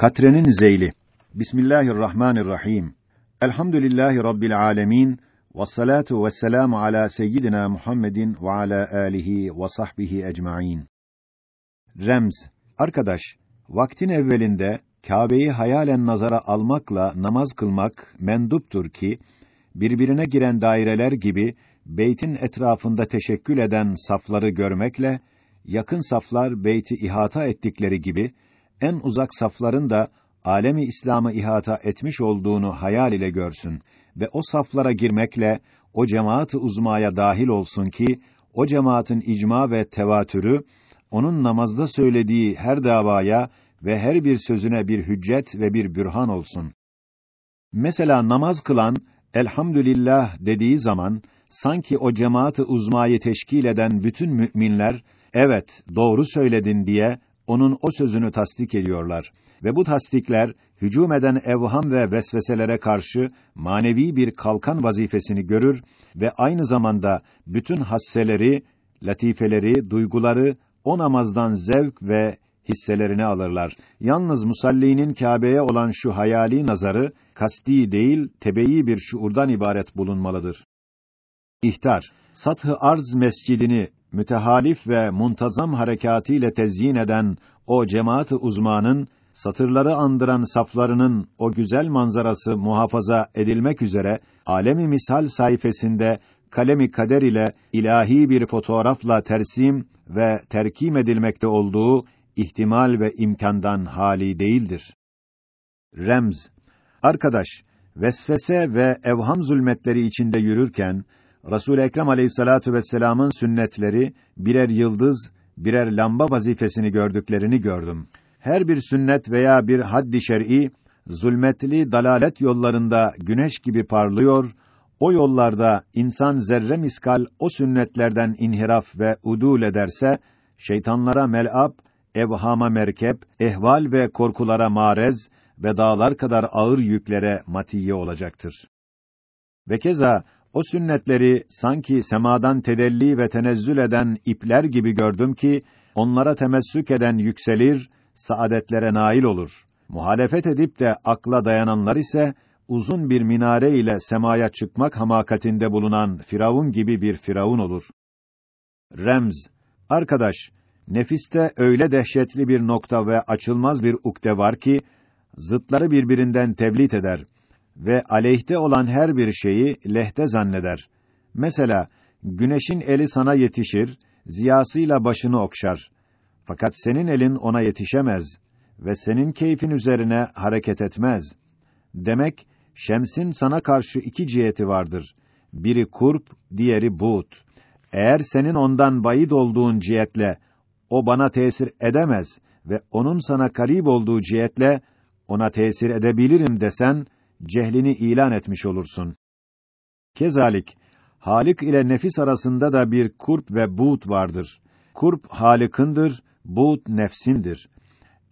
Katrenin Zeyli. Bismillahirrahmanirrahim. Elhamdülillahi Rabbil alemin. Ve salatu ve selamu ala seyyidina Muhammedin ve ala alihi ve sahbihi ecmaîn. Remz. Arkadaş, vaktin evvelinde Kâbe'yi hayalen nazara almakla namaz kılmak menduptur ki birbirine giren daireler gibi beytin etrafında teşekkül eden safları görmekle yakın saflar beyti ihata ettikleri gibi en uzak safların da alemi İslam'ı ihata etmiş olduğunu hayal ile görsün ve o saflara girmekle o cemaat-ı uzmaya dahil olsun ki o cemaatin icma ve tevatürü onun namazda söylediği her davaya ve her bir sözüne bir hüccet ve bir bürhan olsun. Mesela namaz kılan elhamdülillah dediği zaman sanki o cemaat-ı uzmayı teşkil eden bütün müminler evet doğru söyledin diye onun o sözünü tasdik ediyorlar ve bu tasdikler hücum eden evham ve vesveselere karşı manevi bir kalkan vazifesini görür ve aynı zamanda bütün hasseleri, latifeleri, duyguları o namazdan zevk ve hisselerini alırlar. Yalnız musallinin Kâbe'ye olan şu hayali nazarı kasti değil, tebeyi bir şuurdan ibaret bulunmalıdır. İhtar, Sath-ı Arz mescidini mütehalif ve muntazam harekatıyla tezyin eden o cemaat-ı uzmanın satırları andıran saflarının o güzel manzarası muhafaza edilmek üzere alemi misal sayfasında kalemi kader ile ilahi bir fotoğrafla tersim ve terkim edilmekte olduğu ihtimal ve imkandan hali değildir. Remz Arkadaş, vesvese ve evham zulmetleri içinde yürürken Resul Ekrem Aleyhissalatu vesselam'ın sünnetleri birer yıldız, birer lamba vazifesini gördüklerini gördüm. Her bir sünnet veya bir haddi şer'i zulmetli dalalet yollarında güneş gibi parlıyor. O yollarda insan zerre miskal o sünnetlerden inhiraf ve udul ederse şeytanlara mel'ab, evhama merkep, ehval ve korkulara marez ve dağlar kadar ağır yüklere matiye olacaktır. Ve keza o sünnetleri sanki semadan tedelli ve tenezzül eden ipler gibi gördüm ki onlara temessük eden yükselir, saadetlere nail olur. Muhalefet edip de akla dayananlar ise uzun bir minare ile semaya çıkmak hamakatinde bulunan firavun gibi bir firavun olur. Remz Arkadaş, nefiste öyle dehşetli bir nokta ve açılmaz bir ukde var ki zıtları birbirinden tevlit eder ve aleyhte olan her bir şeyi lehte zanneder. Mesela güneşin eli sana yetişir, ziyasıyla başını okşar. Fakat senin elin ona yetişemez ve senin keyfin üzerine hareket etmez. Demek şemsin sana karşı iki ciheti vardır. Biri kurp, diğeri buğut. Eğer senin ondan bayid olduğun cihetle o bana tesir edemez ve onun sana karib olduğu cihetle ona tesir edebilirim desen cehlini ilan etmiş olursun. Kezalik Halik ile nefis arasında da bir kurp ve buğut vardır. Kurp Halik'ındır, buğut nefsindir.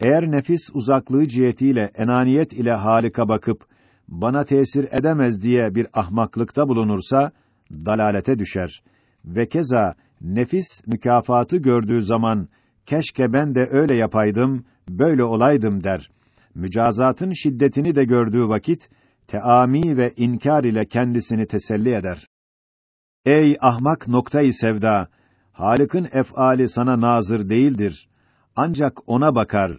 Eğer nefis uzaklığı cihetiyle enaniyet ile Halik'a bakıp bana tesir edemez diye bir ahmaklıkta bulunursa dalalete düşer. Ve keza nefis mükafatı gördüğü zaman keşke ben de öyle yapaydım, böyle olaydım der. Mücazatın şiddetini de gördüğü vakit teami ve inkar ile kendisini teselli eder. Ey ahmak noktayı sevda, Halık'ın ef'ali sana nazır değildir. Ancak ona bakar.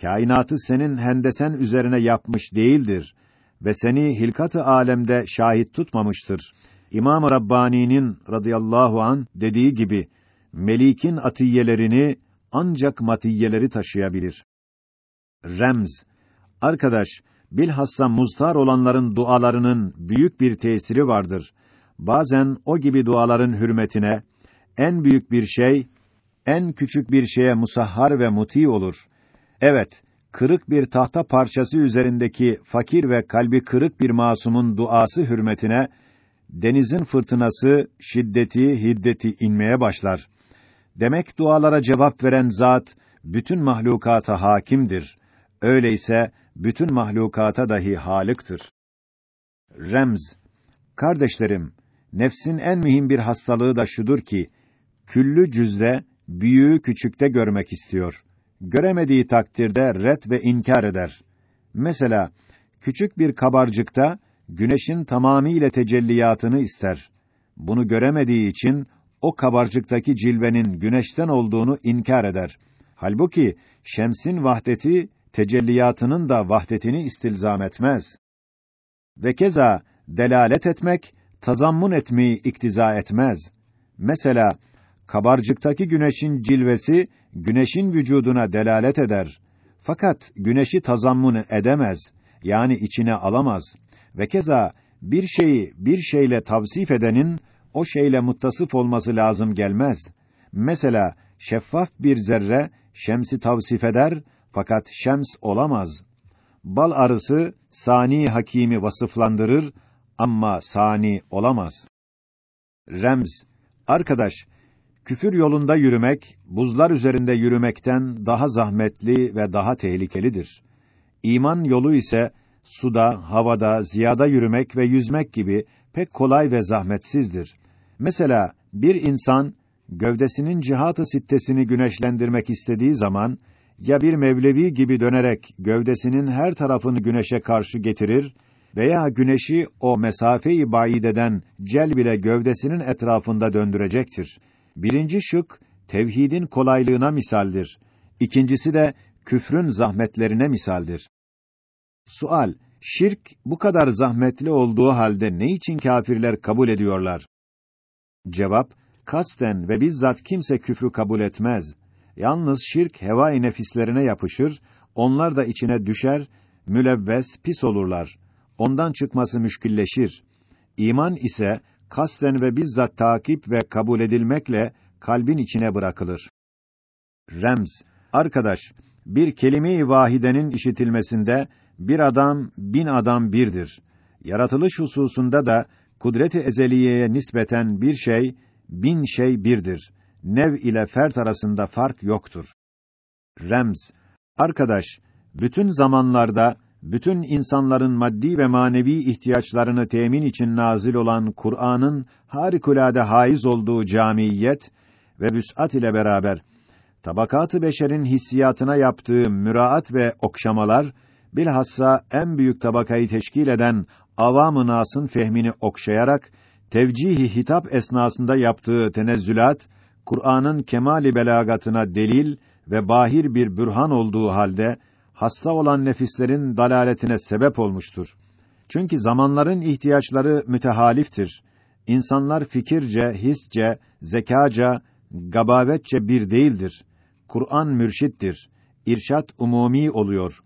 Kainatı senin hendesen üzerine yapmış değildir ve seni hilkat-ı alemde şahit tutmamıştır. İmam Rabbani'nin radıyallahu an dediği gibi melikin atiyelerini ancak matiyeleri taşıyabilir. Remz Arkadaş, bilhassa muztar olanların dualarının büyük bir tesiri vardır. Bazen o gibi duaların hürmetine en büyük bir şey en küçük bir şeye musahhar ve muti olur. Evet, kırık bir tahta parçası üzerindeki fakir ve kalbi kırık bir masumun duası hürmetine denizin fırtınası, şiddeti, hiddeti inmeye başlar. Demek dualara cevap veren zat bütün mahlukata hakimdir. Öyleyse bütün mahlukata dahi halıktır. Remz Kardeşlerim, nefsin en mühim bir hastalığı da şudur ki küllü cüzde büyüğü küçükte görmek istiyor. göremediği takdirde ret ve inkar eder. Mesela küçük bir kabarcıkta güneşin tamamiyle tecelliyatını ister. Bunu göremediği için o kabarcıktaki cilvenin güneşten olduğunu inkar eder. Halbuki şemsin vahdeti tecelliyatının da vahdetini istilzam etmez. Ve keza delalet etmek, tazammun etmeyi iktiza etmez. Mesela kabarcıktaki güneşin cilvesi güneşin vücuduna delalet eder. Fakat güneşi tazammun edemez. Yani içine alamaz. Ve keza bir şeyi bir şeyle tavsif edenin o şeyle muttasıf olması lazım gelmez. Mesela şeffaf bir zerre şemsi tavsif eder fakat şems olamaz. Bal arısı sani hakimi vasıflandırır ama sani olamaz. Remz Arkadaş, küfür yolunda yürümek, buzlar üzerinde yürümekten daha zahmetli ve daha tehlikelidir. İman yolu ise suda, havada, ziyada yürümek ve yüzmek gibi pek kolay ve zahmetsizdir. Mesela bir insan gövdesinin cihat-ı sittesini güneşlendirmek istediği zaman ya bir mevlevi gibi dönerek gövdesinin her tarafını güneşe karşı getirir veya güneşi o mesafeyi bayideden cel bile gövdesinin etrafında döndürecektir. Birinci şık tevhidin kolaylığına misaldir. İkincisi de küfrün zahmetlerine misaldir. Sual: Şirk bu kadar zahmetli olduğu halde ne için kâfirler kabul ediyorlar? Cevap: Kasten ve bizzat kimse küfrü kabul etmez. Yalnız şirk heva-i nefislerine yapışır, onlar da içine düşer, mülevves, pis olurlar. Ondan çıkması müşkilleşir. İman ise kasten ve bizzat takip ve kabul edilmekle kalbin içine bırakılır. Remz, arkadaş, bir kelime-i vahidenin işitilmesinde bir adam bin adam birdir. Yaratılış hususunda da kudret-i ezeliyeye nispeten bir şey bin şey birdir. Nev ile fert arasında fark yoktur. Remz Arkadaş, bütün zamanlarda bütün insanların maddi ve manevi ihtiyaçlarını temin için nazil olan Kur'an'ın harikulade haiz olduğu camiyet ve vüs'at ile beraber tabakatı beşerin hissiyatına yaptığı müraat ve okşamalar bilhassa en büyük tabakayı teşkil eden avam-ı nasın fehmini okşayarak tevcihi hitap esnasında yaptığı tenezzülat Kur'an'ın kemali belagatına delil ve bahir bir bürhan olduğu halde hasta olan nefislerin dalaletine sebep olmuştur. Çünkü zamanların ihtiyaçları mütehaliftir. İnsanlar fikirce, hisce, zekaca, gabavetçe bir değildir. Kur'an mürşittir. İrşat umumi oluyor.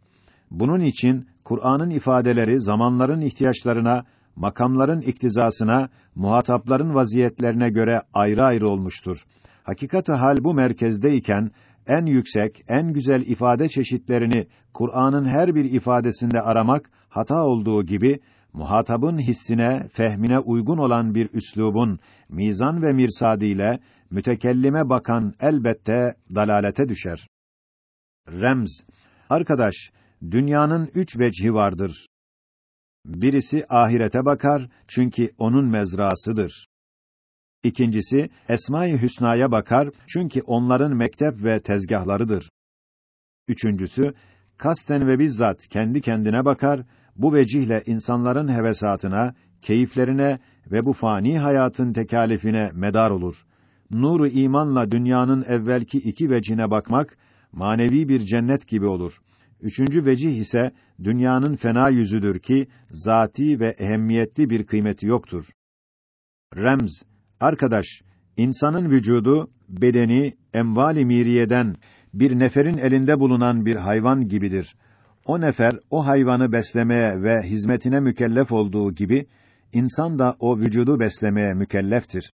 Bunun için Kur'an'ın ifadeleri zamanların ihtiyaçlarına, makamların iktizasına, muhatapların vaziyetlerine göre ayrı ayrı olmuştur. Hakikati hal bu merkezdeyken en yüksek, en güzel ifade çeşitlerini Kur'an'ın her bir ifadesinde aramak hata olduğu gibi muhatabın hissine, fehmine uygun olan bir üslubun mizan ve mirsadiyle mütekellime bakan elbette dalalete düşer. Remz Arkadaş, dünyanın üç vecihi vardır. Birisi ahirete bakar çünkü onun mezrasıdır. İkincisi Esma-i Hüsna'ya bakar çünkü onların mektep ve tezgahlarıdır. Üçüncüsü kasten ve bizzat kendi kendine bakar, bu vecihle insanların hevesatına, keyiflerine ve bu fani hayatın tekalifine medar olur. Nuru imanla dünyanın evvelki iki vecine bakmak manevi bir cennet gibi olur. Üçüncü vecih ise dünyanın fena yüzüdür ki zati ve ehemmiyetli bir kıymeti yoktur. Remz Arkadaş, insanın vücudu, bedeni, emvali miriyeden bir neferin elinde bulunan bir hayvan gibidir. O nefer, o hayvanı beslemeye ve hizmetine mükellef olduğu gibi, insan da o vücudu beslemeye mükelleftir.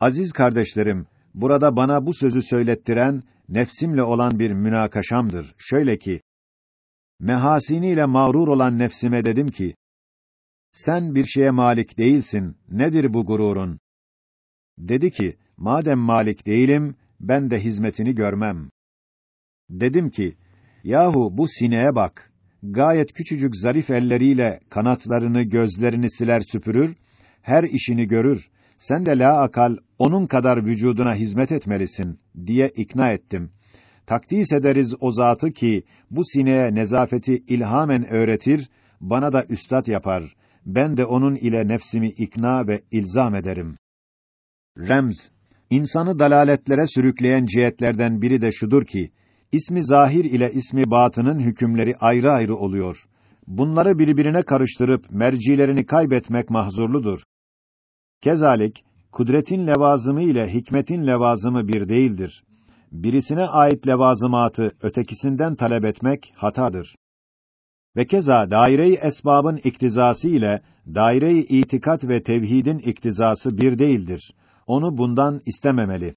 Aziz kardeşlerim, burada bana bu sözü söylettiren, nefsimle olan bir münakaşamdır. Şöyle ki, mehasiniyle mağrur olan nefsime dedim ki, sen bir şeye malik değilsin, nedir bu gururun? Dedi ki, madem malik değilim, ben de hizmetini görmem. Dedim ki, yahu bu sineğe bak. Gayet küçücük zarif elleriyle kanatlarını, gözlerini siler süpürür, her işini görür. Sen de la akal onun kadar vücuduna hizmet etmelisin diye ikna ettim. Takdis ederiz o zatı ki bu sineye nezafeti ilhamen öğretir, bana da üstad yapar. Ben de onun ile nefsimi ikna ve ilzam ederim. Remz İnsanı dalaletlere sürükleyen cihetlerden biri de şudur ki, ismi zahir ile ismi batının hükümleri ayrı ayrı oluyor. Bunları birbirine karıştırıp mercilerini kaybetmek mahzurludur. Kezalik, kudretin levazımı ile hikmetin levazımı bir değildir. Birisine ait levazımatı ötekisinden talep etmek hatadır. Ve keza daire-i esbabın iktizası ile daire-i itikat ve tevhidin iktizası bir değildir. Onu bundan istememeli.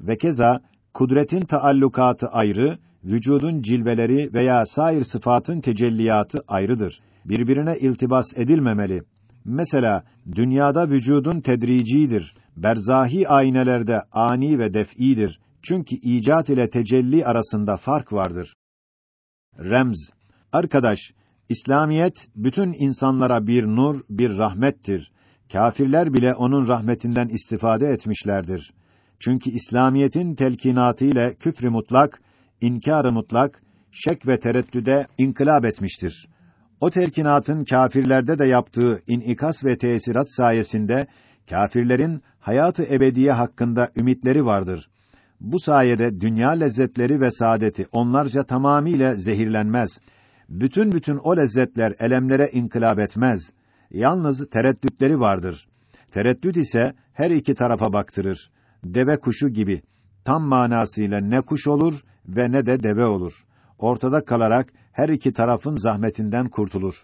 Ve keza kudretin taallukatı ayrı, vücudun cilveleri veya sair sıfatın tecelliyatı ayrıdır. Birbirine iltibas edilmemeli. Mesela dünyada vücudun tedricidir. Berzahi aynelerde ani ve def'idir. Çünkü icat ile tecelli arasında fark vardır. Remz Arkadaş, İslamiyet bütün insanlara bir nur, bir rahmettir. Kafirler bile onun rahmetinden istifade etmişlerdir. Çünkü İslamiyetin telkinatı ile küfrü mutlak, inkârı mutlak, şek ve tereddüde inkılap etmiştir. O telkinatın kâfirlerde de yaptığı inikas ve tesirat sayesinde kâfirlerin hayatı ebediye hakkında ümitleri vardır. Bu sayede dünya lezzetleri ve saadeti onlarca tamamiyle zehirlenmez. Bütün bütün o lezzetler elemlere inkılap etmez. Yalnız tereddütleri vardır. Tereddüt ise her iki tarafa baktırır. Deve kuşu gibi tam manasıyla ne kuş olur ve ne de deve olur. Ortada kalarak her iki tarafın zahmetinden kurtulur.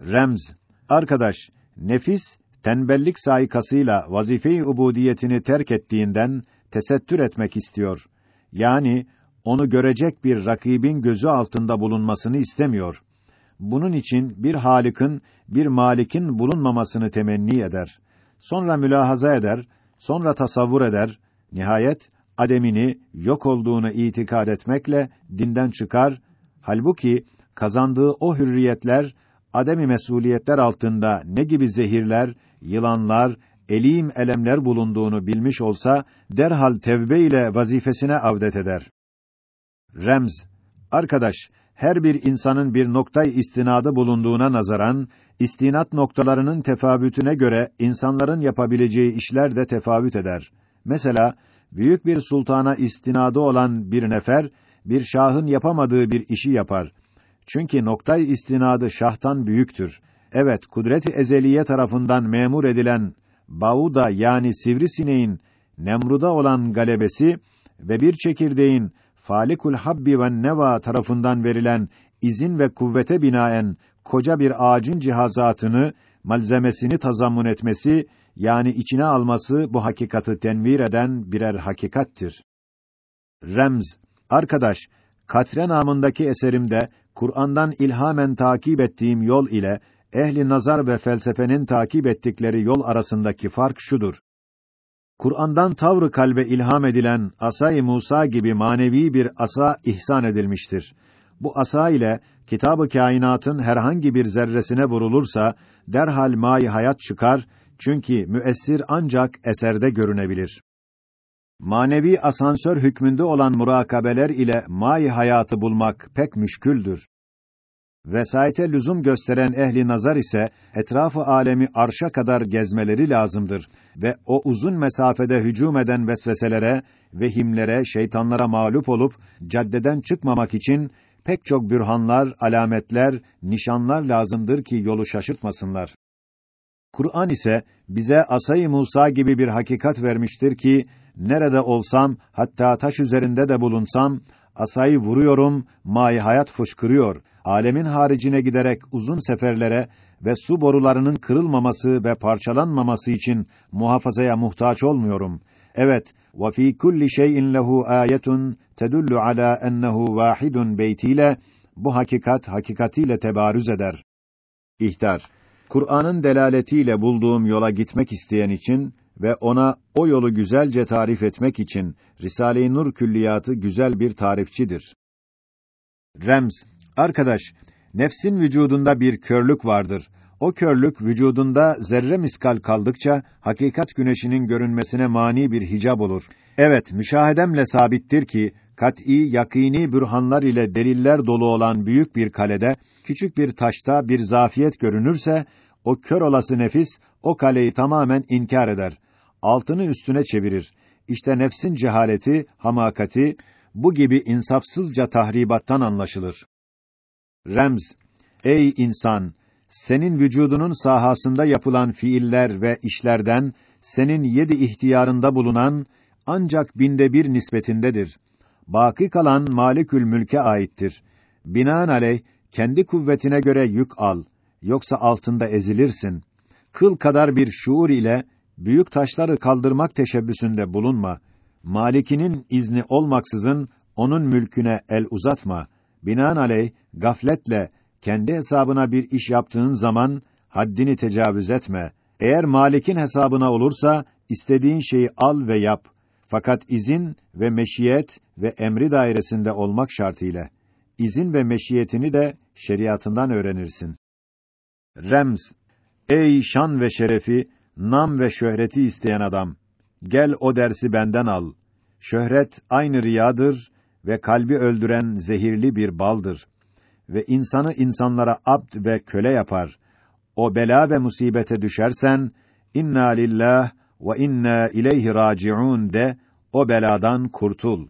Remz Arkadaş, nefis tembellik saikasıyla vazife-i ubudiyetini terk ettiğinden tesettür etmek istiyor. Yani onu görecek bir rakibin gözü altında bulunmasını istemiyor. Bunun için bir Halik'in, bir Malik'in bulunmamasını temenni eder. Sonra mülahaza eder, sonra tasavvur eder, nihayet ademini, yok olduğunu itikad etmekle dinden çıkar. Halbuki kazandığı o hürriyetler ademi mesuliyetler altında ne gibi zehirler, yılanlar, elim elemler bulunduğunu bilmiş olsa derhal tevbe ile vazifesine avdet eder. Remz Arkadaş, her bir insanın bir noktay istinadı bulunduğuna nazaran istinat noktalarının tefavütüne göre insanların yapabileceği işler de tefavüt eder. Mesela büyük bir sultana istinadı olan bir nefer bir şahın yapamadığı bir işi yapar. Çünkü noktay istinadı şahtan büyüktür. Evet, kudret-i ezeliye tarafından memur edilen Bauda yani sivrisineğin Nemrud'a olan galebesi ve bir çekirdeğin Falikul Habbi ve Neva tarafından verilen izin ve kuvvete binaen koca bir ağacın cihazatını, malzemesini tazammun etmesi yani içine alması bu hakikatı tenvir eden birer hakikattir. Remz Arkadaş, Katre namındaki eserimde Kur'an'dan ilhamen takip ettiğim yol ile ehli nazar ve felsefenin takip ettikleri yol arasındaki fark şudur. Kur'an'dan tavrı kalbe ilham edilen Asay Musa gibi manevi bir asa ihsan edilmiştir. Bu asa ile kitabı kainatın herhangi bir zerresine vurulursa derhal mai hayat çıkar çünkü müessir ancak eserde görünebilir. Manevi asansör hükmünde olan murakabeler ile mai hayatı bulmak pek müşküldür. Vesayete lüzum gösteren ehli nazar ise etrafı alemi arşa kadar gezmeleri lazımdır ve o uzun mesafede hücum eden vesveselere, vehimlere, şeytanlara mağlup olup caddeden çıkmamak için pek çok bürhanlar, alametler, nişanlar lazımdır ki yolu şaşırtmasınlar. Kur'an ise bize Asay Musa gibi bir hakikat vermiştir ki nerede olsam hatta taş üzerinde de bulunsam asayı vuruyorum, may hayat fışkırıyor alemin haricine giderek uzun seferlere ve su borularının kırılmaması ve parçalanmaması için muhafazaya muhtaç olmuyorum. Evet, ve fî kulli şey'in lehu ayetun tedullu ala ennehu beytiyle bu hakikat hakikatiyle tebarüz eder. İhtar Kur'an'ın delaletiyle bulduğum yola gitmek isteyen için ve ona o yolu güzelce tarif etmek için Risale-i Nur külliyatı güzel bir tarifçidir. Rems Arkadaş, nefsin vücudunda bir körlük vardır. O körlük vücudunda zerre miskal kaldıkça hakikat güneşinin görünmesine mani bir hicab olur. Evet, müşahedemle sabittir ki kat'î, yakîni bürhanlar ile deliller dolu olan büyük bir kalede küçük bir taşta bir zafiyet görünürse o kör olası nefis o kaleyi tamamen inkar eder. Altını üstüne çevirir. İşte nefsin cehaleti, hamakati bu gibi insafsızca tahribattan anlaşılır. Remz Ey insan, senin vücudunun sahasında yapılan fiiller ve işlerden senin yedi ihtiyarında bulunan ancak binde bir nispetindedir. Baki kalan Malikül Mülk'e aittir. Binaenaleyh kendi kuvvetine göre yük al, yoksa altında ezilirsin. Kıl kadar bir şuur ile büyük taşları kaldırmak teşebbüsünde bulunma. Malikinin izni olmaksızın onun mülküne el uzatma. Binaenaleyh gafletle kendi hesabına bir iş yaptığın zaman haddini tecavüz etme. Eğer malikin hesabına olursa istediğin şeyi al ve yap. Fakat izin ve meşiyet ve emri dairesinde olmak şartıyla izin ve meşiyetini de şeriatından öğrenirsin. Rems Ey şan ve şerefi, nam ve şöhreti isteyen adam, gel o dersi benden al. Şöhret aynı riyadır ve kalbi öldüren zehirli bir baldır ve insanı insanlara abd ve köle yapar. O bela ve musibete düşersen inna lillah ve inna ileyhi raciun de o beladan kurtul.